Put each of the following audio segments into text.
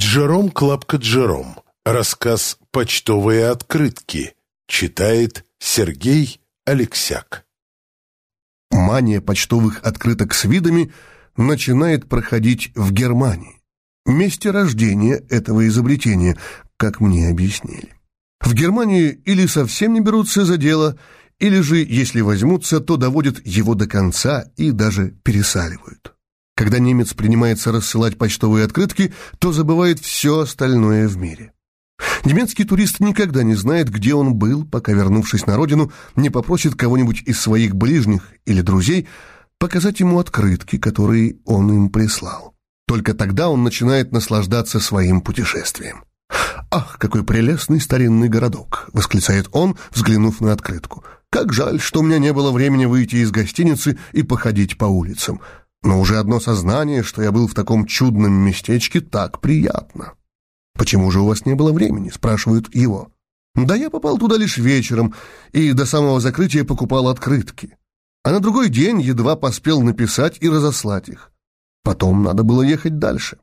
Джером Клапка Джером. Рассказ «Почтовые открытки». Читает Сергей Алексяк. Мания почтовых открыток с видами начинает проходить в Германии. Месте рождения этого изобретения, как мне объяснили. В Германии или совсем не берутся за дело, или же, если возьмутся, то доводят его до конца и даже пересаливают. Когда немец принимается рассылать почтовые открытки, то забывает все остальное в мире. Немецкий турист никогда не знает, где он был, пока, вернувшись на родину, не попросит кого-нибудь из своих ближних или друзей показать ему открытки, которые он им прислал. Только тогда он начинает наслаждаться своим путешествием. «Ах, какой прелестный старинный городок!» — восклицает он, взглянув на открытку. «Как жаль, что у меня не было времени выйти из гостиницы и походить по улицам. Но уже одно сознание, что я был в таком чудном местечке, так приятно. «Почему же у вас не было времени?» – спрашивают его. «Да я попал туда лишь вечером и до самого закрытия покупал открытки. А на другой день едва поспел написать и разослать их. Потом надо было ехать дальше.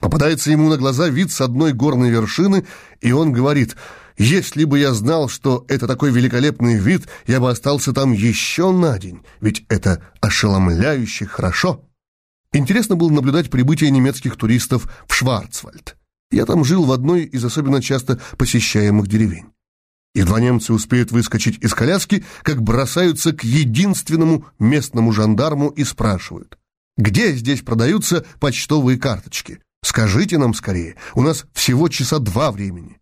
Попадается ему на глаза вид с одной горной вершины, и он говорит, «Если бы я знал, что это такой великолепный вид, я бы остался там еще на день, ведь это ошеломляюще хорошо». Интересно было наблюдать прибытие немецких туристов в Шварцвальд. Я там жил в одной из особенно часто посещаемых деревень. Едва немцы успеют выскочить из коляски, как бросаются к единственному местному жандарму и спрашивают, «Где здесь продаются почтовые карточки? Скажите нам скорее, у нас всего часа два времени».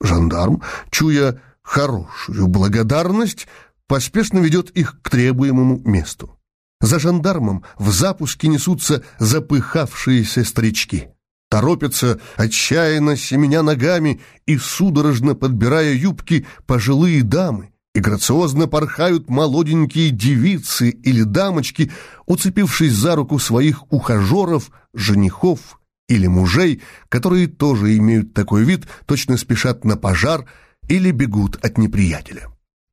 Жандарм, чуя хорошую благодарность, поспешно ведет их к требуемому месту. За жандармом в запуске несутся запыхавшиеся старички. Торопятся, отчаянно семеня ногами и судорожно подбирая юбки пожилые дамы, и грациозно порхают молоденькие девицы или дамочки, уцепившись за руку своих ухажеров, женихов или мужей, которые тоже имеют такой вид, точно спешат на пожар или бегут от неприятеля.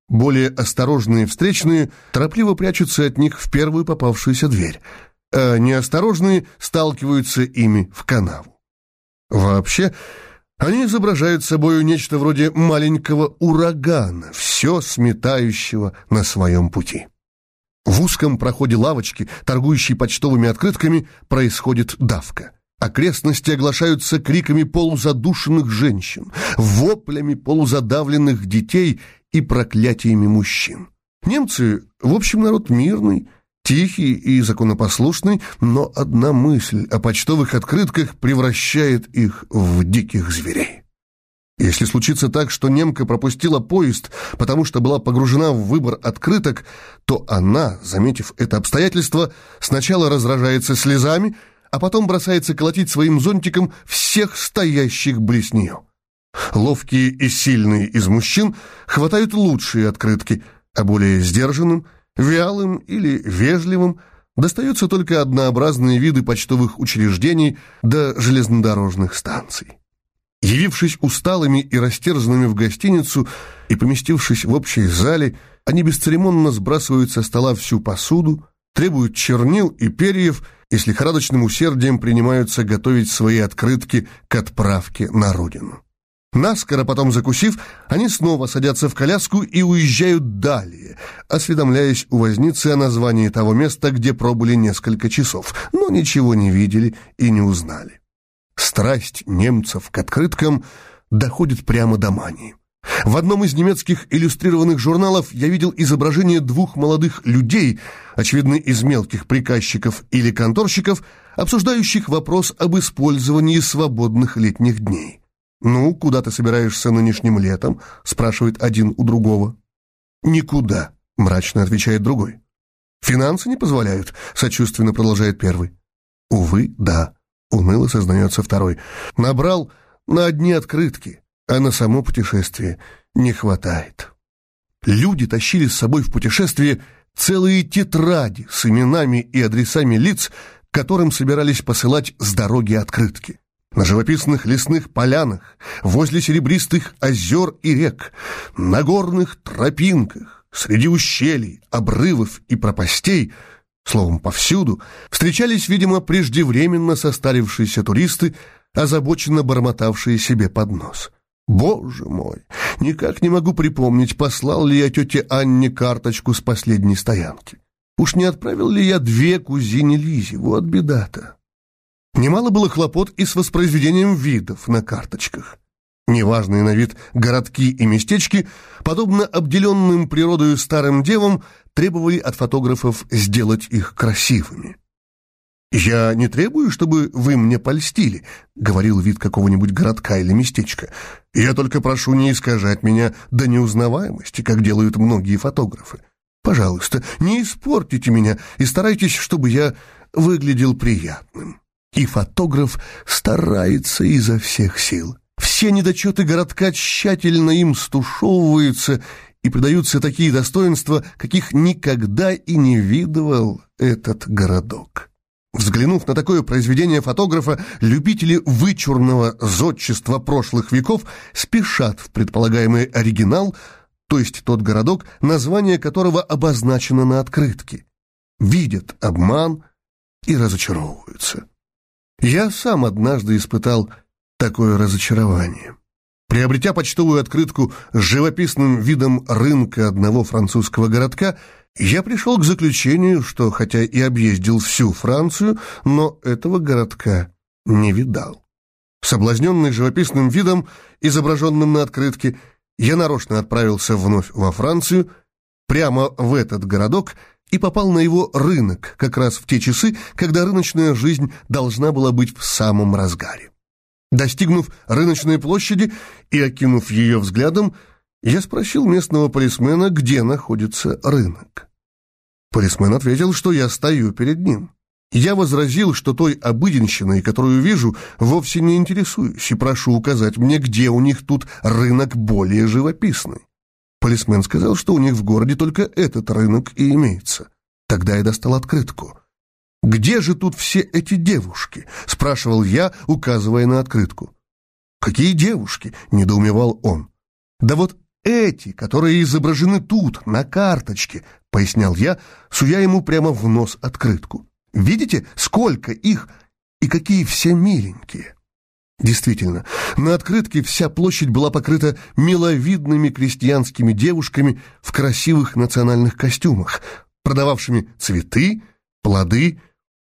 Более осторожные встречные торопливо прячутся от них в первую попавшуюся дверь, а неосторожные сталкиваются ими в канаву. Вообще, они изображают собою нечто вроде маленького урагана, все сметающего на своем пути. В узком проходе лавочки, торгующей почтовыми открытками, происходит давка. Окрестности оглашаются криками полузадушенных женщин, воплями полузадавленных детей и проклятиями мужчин. Немцы, в общем, народ мирный, тихий и законопослушный, но одна мысль о почтовых открытках превращает их в диких зверей. Если случится так, что немка пропустила поезд, потому что была погружена в выбор открыток, то она, заметив это обстоятельство, сначала раздражается слезами, а потом бросается колотить своим зонтиком всех стоящих близ нее. Ловкие и сильные из мужчин хватают лучшие открытки, а более сдержанным, вялым или вежливым достаются только однообразные виды почтовых учреждений до железнодорожных станций. Явившись усталыми и растерзанными в гостиницу и поместившись в общей зале, они бесцеремонно сбрасывают со стола всю посуду, требуют чернил и перьев и с лихорадочным усердием принимаются готовить свои открытки к отправке на родину. Наскоро потом закусив, они снова садятся в коляску и уезжают далее, осведомляясь у возницы о названии того места, где пробыли несколько часов, но ничего не видели и не узнали. Страсть немцев к открыткам доходит прямо до мании. В одном из немецких иллюстрированных журналов я видел изображение двух молодых людей, очевидно, из мелких приказчиков или конторщиков, обсуждающих вопрос об использовании свободных летних дней. «Ну, куда ты собираешься нынешним летом?» – спрашивает один у другого. «Никуда», – мрачно отвечает другой. «Финансы не позволяют», – сочувственно продолжает первый. «Увы, да», – уныло сознается второй. «Набрал на одни открытки» а на само путешествие не хватает. Люди тащили с собой в путешествие целые тетради с именами и адресами лиц, которым собирались посылать с дороги открытки. На живописных лесных полянах, возле серебристых озер и рек, на горных тропинках, среди ущелий, обрывов и пропастей, словом, повсюду, встречались, видимо, преждевременно состарившиеся туристы, озабоченно бормотавшие себе под нос. Боже мой, никак не могу припомнить, послал ли я тете Анне карточку с последней стоянки. Уж не отправил ли я две кузине Лизе, вот беда-то. Немало было хлопот и с воспроизведением видов на карточках. Неважные на вид городки и местечки, подобно обделенным природою старым девам, требовали от фотографов сделать их красивыми. «Я не требую, чтобы вы мне польстили», — говорил вид какого-нибудь городка или местечка. «Я только прошу не искажать меня до неузнаваемости, как делают многие фотографы. Пожалуйста, не испортите меня и старайтесь, чтобы я выглядел приятным». И фотограф старается изо всех сил. Все недочеты городка тщательно им стушевываются и придаются такие достоинства, каких никогда и не видывал этот городок. Взглянув на такое произведение фотографа, любители вычурного зодчества прошлых веков спешат в предполагаемый оригинал, то есть тот городок, название которого обозначено на открытке. Видят обман и разочаровываются. Я сам однажды испытал такое разочарование. Приобретя почтовую открытку с живописным видом рынка одного французского городка, я пришел к заключению, что хотя и объездил всю Францию, но этого городка не видал. Соблазненный живописным видом, изображенным на открытке, я нарочно отправился вновь во Францию, прямо в этот городок и попал на его рынок, как раз в те часы, когда рыночная жизнь должна была быть в самом разгаре. Достигнув рыночной площади и окинув ее взглядом, я спросил местного полисмена, где находится рынок. Полисмен ответил, что я стою перед ним. Я возразил, что той обыденщиной, которую вижу, вовсе не интересуюсь, и прошу указать мне, где у них тут рынок более живописный. Полисмен сказал, что у них в городе только этот рынок и имеется. Тогда я достал открытку. «Где же тут все эти девушки?» — спрашивал я, указывая на открытку. «Какие девушки?» — недоумевал он. «Да вот эти, которые изображены тут, на карточке», — пояснял я, суя ему прямо в нос открытку. «Видите, сколько их и какие все миленькие?» Действительно, на открытке вся площадь была покрыта миловидными крестьянскими девушками в красивых национальных костюмах, продававшими цветы, плоды,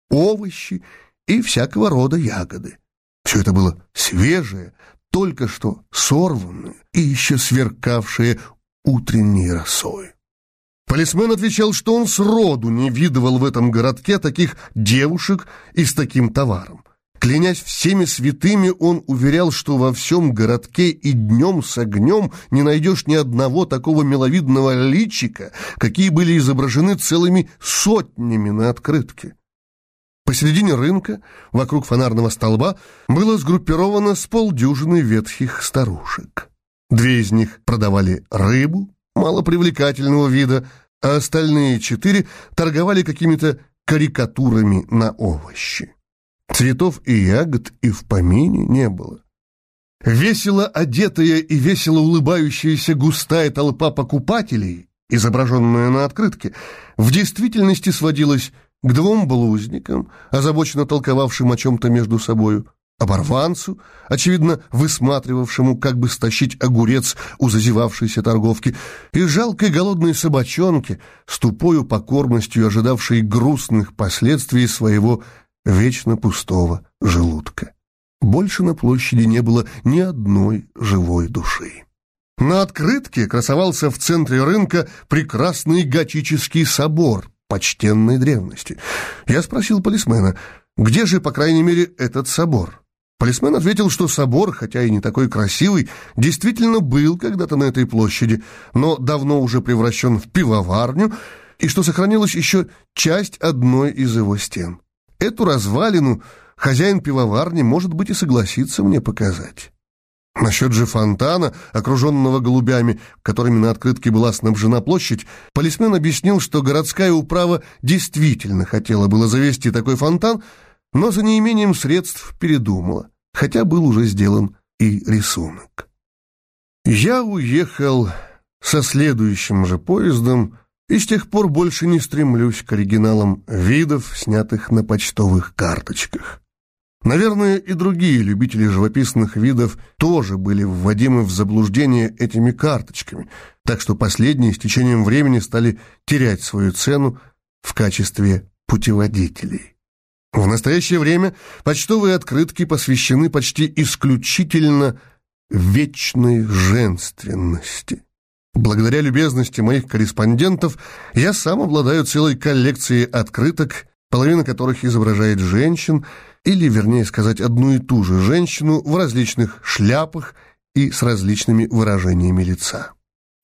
овощи и всякого рода ягоды. Все это было свежее, только что сорванное и еще сверкавшее утренней росой. Полисмен отвечал, что он сроду не видывал в этом городке таких девушек и с таким товаром. Клянясь всеми святыми, он уверял, что во всем городке и днем с огнем не найдешь ни одного такого миловидного личика, какие были изображены целыми сотнями на открытке. Посередине рынка, вокруг фонарного столба, было сгруппировано с полдюжины ветхих старушек. Две из них продавали рыбу, малопривлекательного вида, а остальные четыре торговали какими-то карикатурами на овощи. Цветов и ягод и в помине не было. Весело одетая и весело улыбающаяся густая толпа покупателей, изображенная на открытке, в действительности сводилась к двум блузникам, озабоченно толковавшим о чем-то между собою, оборванцу, очевидно высматривавшему, как бы стащить огурец у зазевавшейся торговки, и жалкой голодной собачонке, с тупою покорностью ожидавшей грустных последствий своего вечно пустого желудка. Больше на площади не было ни одной живой души. На открытке красовался в центре рынка прекрасный готический собор почтенной древности. Я спросил полисмена, где же, по крайней мере, этот собор? Полисмен ответил, что собор, хотя и не такой красивый, действительно был когда-то на этой площади, но давно уже превращен в пивоварню, и что сохранилась еще часть одной из его стен. Эту развалину хозяин пивоварни, может быть, и согласится мне показать. Насчет же фонтана, окруженного голубями, которыми на открытке была снабжена площадь, полисмен объяснил, что городская управа действительно хотела было завести такой фонтан, но за неимением средств передумала, хотя был уже сделан и рисунок. Я уехал со следующим же поездом и с тех пор больше не стремлюсь к оригиналам видов, снятых на почтовых карточках. Наверное, и другие любители живописных видов тоже были вводимы в заблуждение этими карточками, так что последние с течением времени стали терять свою цену в качестве путеводителей. В настоящее время почтовые открытки посвящены почти исключительно вечной женственности. Благодаря любезности моих корреспондентов я сам обладаю целой коллекцией открыток, половина которых изображает женщин, или, вернее сказать, одну и ту же женщину в различных шляпах и с различными выражениями лица.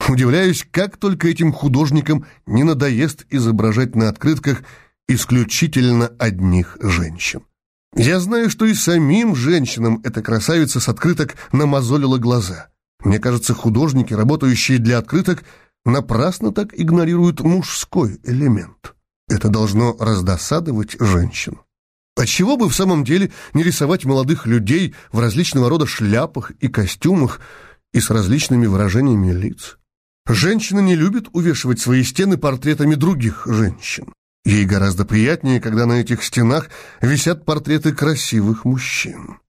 Удивляюсь, как только этим художникам не надоест изображать на открытках исключительно одних женщин. Я знаю, что и самим женщинам эта красавица с открыток намазолила глаза. Мне кажется, художники, работающие для открыток, напрасно так игнорируют мужской элемент. Это должно раздосадовать женщин. Отчего бы в самом деле не рисовать молодых людей в различного рода шляпах и костюмах и с различными выражениями лиц? Женщина не любит увешивать свои стены портретами других женщин. Ей гораздо приятнее, когда на этих стенах висят портреты красивых мужчин.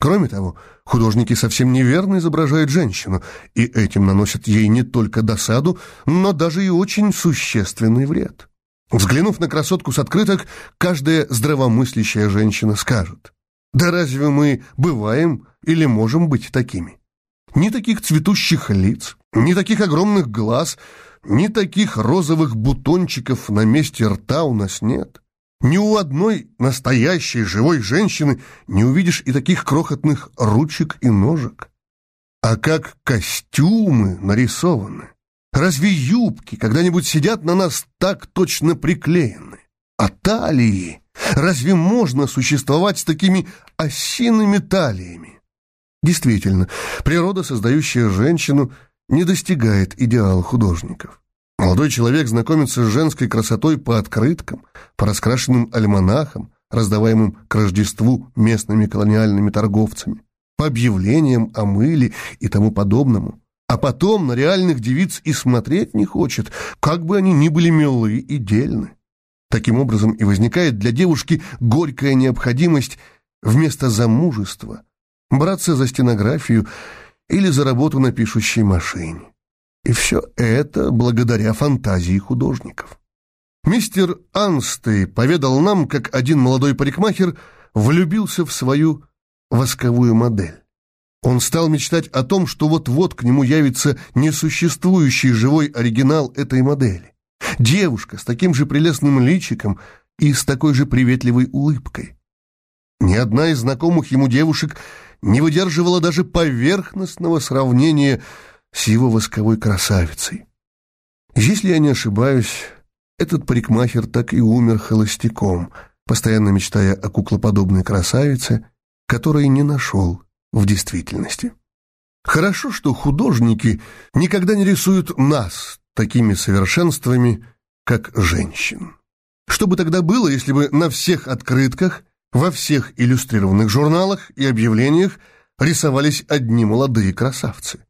Кроме того, художники совсем неверно изображают женщину, и этим наносят ей не только досаду, но даже и очень существенный вред. Взглянув на красотку с открыток, каждая здравомыслящая женщина скажет, «Да разве мы бываем или можем быть такими? Ни таких цветущих лиц, ни таких огромных глаз, ни таких розовых бутончиков на месте рта у нас нет. Ни у одной настоящей живой женщины не увидишь и таких крохотных ручек и ножек. А как костюмы нарисованы. Разве юбки когда-нибудь сидят на нас так точно приклеены? А талии? Разве можно существовать с такими осиными талиями? Действительно, природа, создающая женщину, не достигает идеала художников. Молодой человек знакомится с женской красотой по открыткам, по раскрашенным альманахам, раздаваемым к Рождеству местными колониальными торговцами, по объявлениям о мыле и тому подобному. А потом на реальных девиц и смотреть не хочет, как бы они ни были милы и дельны. Таким образом и возникает для девушки горькая необходимость вместо замужества браться за стенографию или за работу на пишущей машине. И все это благодаря фантазии художников. Мистер Анстей поведал нам, как один молодой парикмахер влюбился в свою восковую модель. Он стал мечтать о том, что вот-вот к нему явится несуществующий живой оригинал этой модели. Девушка с таким же прелестным личиком и с такой же приветливой улыбкой. Ни одна из знакомых ему девушек не выдерживала даже поверхностного сравнения с его восковой красавицей. Если я не ошибаюсь, этот парикмахер так и умер холостяком, постоянно мечтая о куклоподобной красавице, которой не нашел в действительности. Хорошо, что художники никогда не рисуют нас такими совершенствами, как женщин. Что бы тогда было, если бы на всех открытках, во всех иллюстрированных журналах и объявлениях рисовались одни молодые красавцы?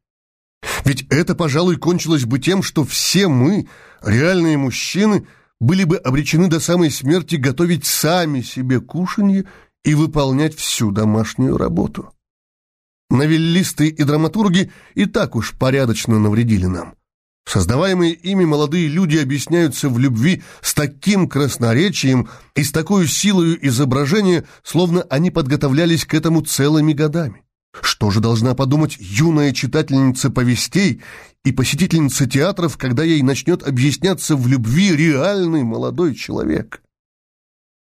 Ведь это, пожалуй, кончилось бы тем, что все мы, реальные мужчины, были бы обречены до самой смерти готовить сами себе кушанье и выполнять всю домашнюю работу. Новеллисты и драматурги и так уж порядочно навредили нам. Создаваемые ими молодые люди объясняются в любви с таким красноречием и с такой силой изображения, словно они подготовлялись к этому целыми годами. Что же должна подумать юная читательница повестей и посетительница театров, когда ей начнет объясняться в любви реальный молодой человек?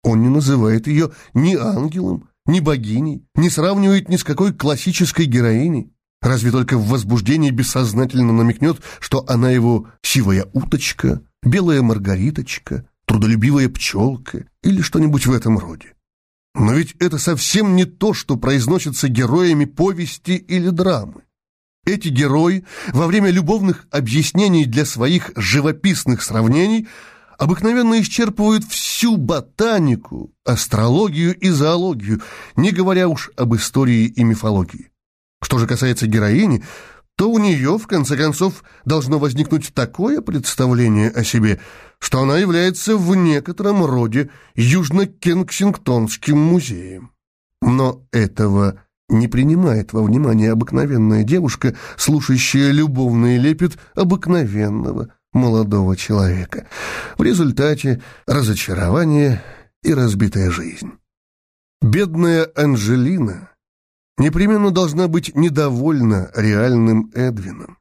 Он не называет ее ни ангелом, ни богиней, не сравнивает ни с какой классической героиней. Разве только в возбуждении бессознательно намекнет, что она его сивая уточка, белая маргариточка, трудолюбивая пчелка или что-нибудь в этом роде. Но ведь это совсем не то, что произносится героями повести или драмы. Эти герои во время любовных объяснений для своих живописных сравнений обыкновенно исчерпывают всю ботанику, астрологию и зоологию, не говоря уж об истории и мифологии. Что же касается героини, то у нее, в конце концов, должно возникнуть такое представление о себе, что она является в некотором роде Южно-Кенсингтонским музеем. Но этого не принимает во внимание обыкновенная девушка, слушающая любовный лепет обыкновенного молодого человека. В результате разочарование и разбитая жизнь. Бедная Анжелина непременно должна быть недовольна реальным Эдвином.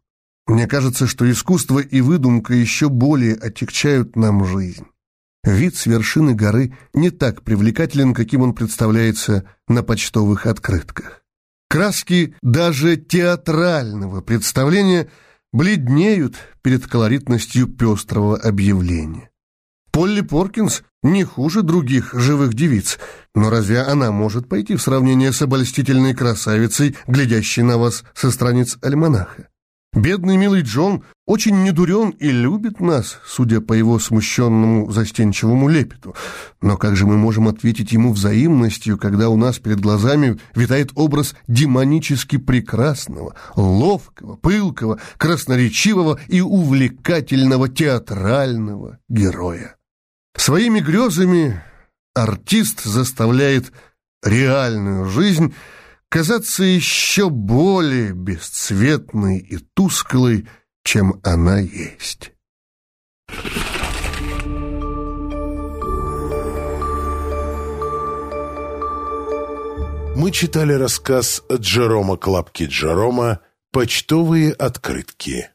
Мне кажется, что искусство и выдумка еще более отягчают нам жизнь. Вид с вершины горы не так привлекателен, каким он представляется на почтовых открытках. Краски даже театрального представления бледнеют перед колоритностью пестрого объявления. Полли Поркинс не хуже других живых девиц, но разве она может пойти в сравнение с обольстительной красавицей, глядящей на вас со страниц альманаха? Бедный милый Джон очень недурен и любит нас, судя по его смущенному застенчивому лепету. Но как же мы можем ответить ему взаимностью, когда у нас перед глазами витает образ демонически прекрасного, ловкого, пылкого, красноречивого и увлекательного театрального героя? Своими грезами артист заставляет реальную жизнь казаться еще более бесцветной и тусклой, чем она есть. Мы читали рассказ Джерома Клапки Джерома «Почтовые открытки».